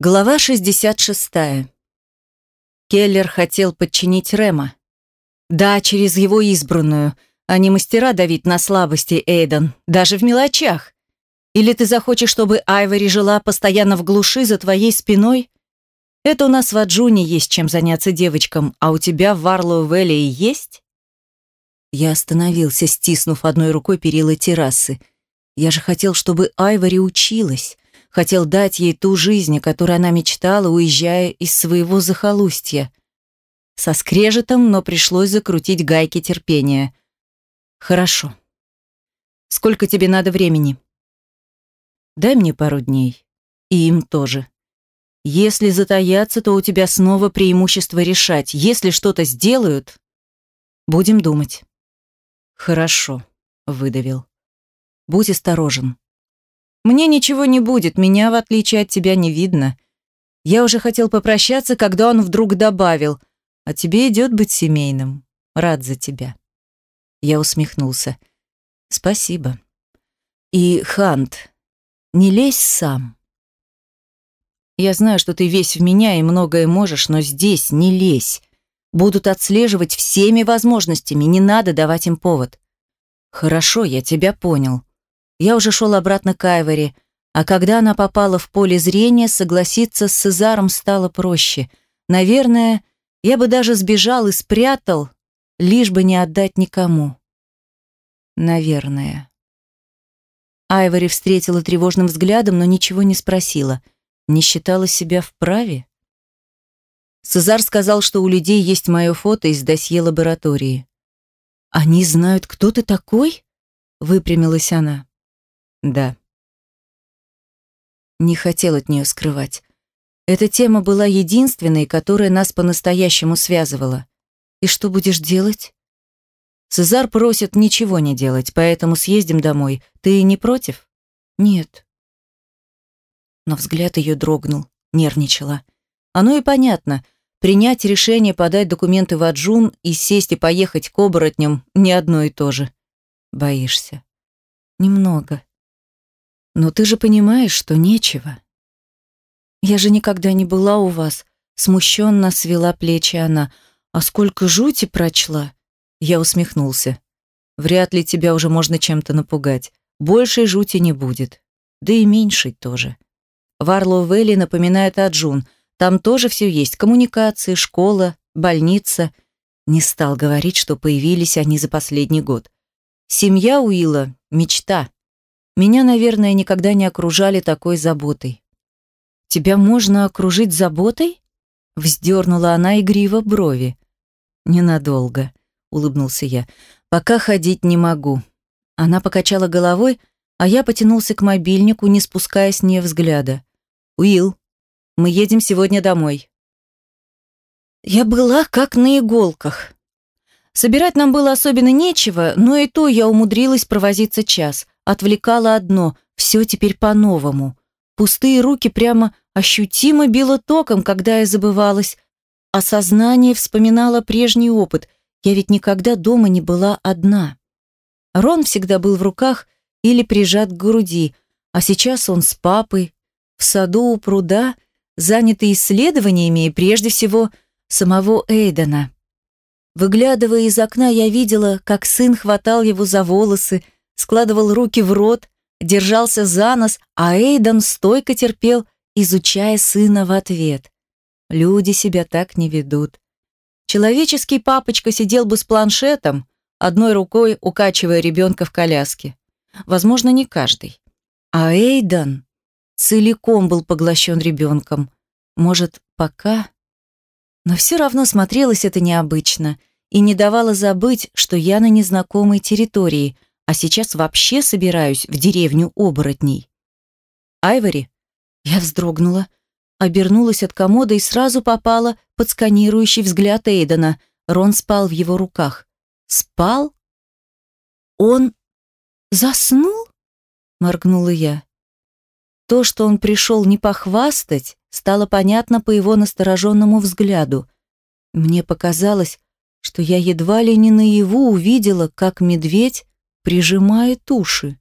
Глава 66. Келлер хотел подчинить Рема. Да, через его избранную. Они мастера давить на слабости, Эйден, даже в мелочах. Или ты захочешь, чтобы Айвори жила постоянно в глуши за твоей спиной? Это у нас в Аджуне есть чем заняться девочкам, а у тебя в Варлоу-Вэлли есть? Я остановился, стиснув одной рукой перила террасы. Я же хотел, чтобы Айвори училась хотел дать ей ту жизнь, о которой она мечтала, уезжая из своего захолустья. Со скрежетом, но пришлось закрутить гайки терпения. «Хорошо. Сколько тебе надо времени?» «Дай мне пару дней. И им тоже. Если затаяться, то у тебя снова преимущество решать. Если что-то сделают, будем думать». «Хорошо», — выдавил. «Будь осторожен. Мне ничего не будет, меня, в отличие от тебя, не видно. Я уже хотел попрощаться, когда он вдруг добавил, а тебе идет быть семейным. Рад за тебя. Я усмехнулся. Спасибо. И, Хант, не лезь сам. Я знаю, что ты весь в меня и многое можешь, но здесь не лезь. Будут отслеживать всеми возможностями, не надо давать им повод. Хорошо, я тебя понял. Я уже шел обратно к Айвори, а когда она попала в поле зрения, согласиться с Цезаром стало проще. Наверное, я бы даже сбежал и спрятал, лишь бы не отдать никому. Наверное. Айвори встретила тревожным взглядом, но ничего не спросила. Не считала себя вправе? Цезар сказал, что у людей есть мое фото из досье лаборатории. «Они знают, кто ты такой?» — выпрямилась она. Да. Не хотел от нее скрывать. Эта тема была единственной, которая нас по-настоящему связывала. И что будешь делать? Цезар просит ничего не делать, поэтому съездим домой. Ты не против? Нет. Но взгляд ее дрогнул, нервничала. Оно и понятно. Принять решение подать документы в Аджун и сесть и поехать к оборотням не одно и то же. Боишься? Немного. Но ты же понимаешь, что нечего. Я же никогда не была у вас, смущенно свела плечи она. А сколько жути прочла? Я усмехнулся. Вряд ли тебя уже можно чем-то напугать. Большей жути не будет. Да и меньшей тоже. Варлоу Вэлли напоминает Аджун. Там тоже все есть. Коммуникации, школа, больница. Не стал говорить, что появились они за последний год. Семья Уилла — мечта. Меня, наверное, никогда не окружали такой заботой. «Тебя можно окружить заботой?» Вздернула она игриво брови. «Ненадолго», — улыбнулся я. «Пока ходить не могу». Она покачала головой, а я потянулся к мобильнику, не спуская с нее взгляда. «Уилл, мы едем сегодня домой». Я была как на иголках. Собирать нам было особенно нечего, но и то я умудрилась провозиться час — отвлекало одно – все теперь по-новому. Пустые руки прямо ощутимо било током, когда я забывалась, а сознание вспоминало прежний опыт. Я ведь никогда дома не была одна. Рон всегда был в руках или прижат к груди, а сейчас он с папой, в саду у пруда, занятый исследованиями и прежде всего самого Эйдена. Выглядывая из окна, я видела, как сын хватал его за волосы, складывал руки в рот, держался за нос, а Эйден стойко терпел, изучая сына в ответ. Люди себя так не ведут. Человеческий папочка сидел бы с планшетом, одной рукой укачивая ребенка в коляске. Возможно, не каждый. А Эйден целиком был поглощен ребенком. Может, пока? Но все равно смотрелось это необычно и не давало забыть, что я на незнакомой территории – а сейчас вообще собираюсь в деревню оборотней. Айвори? Я вздрогнула, обернулась от комода и сразу попала под сканирующий взгляд Эйдена. Рон спал в его руках. Спал? Он заснул? Моргнула я. То, что он пришел не похвастать, стало понятно по его настороженному взгляду. Мне показалось, что я едва ли не наяву увидела, как медведь прижимает уши.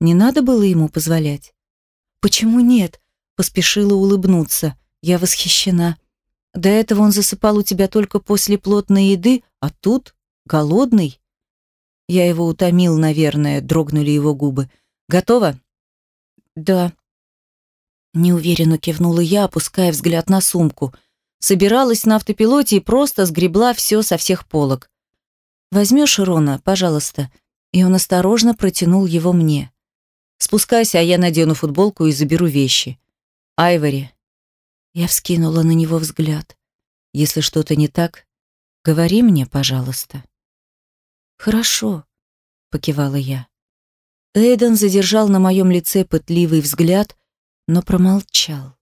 Не надо было ему позволять. Почему нет? поспешила улыбнуться. Я восхищена. До этого он засыпал у тебя только после плотной еды, а тут голодный. Я его утомил, наверное, дрогнули его губы. Готово? Да. Неуверенно кивнула я, опуская взгляд на сумку. Собиралась на автопилоте и просто сгребла все со всех полок. Возьмешь Рона, пожалуйста. И он осторожно протянул его мне. Спускайся, а я надену футболку и заберу вещи. Айвори. Я вскинула на него взгляд. Если что-то не так, говори мне, пожалуйста. Хорошо, покивала я. Эйден задержал на моем лице пытливый взгляд, но промолчал.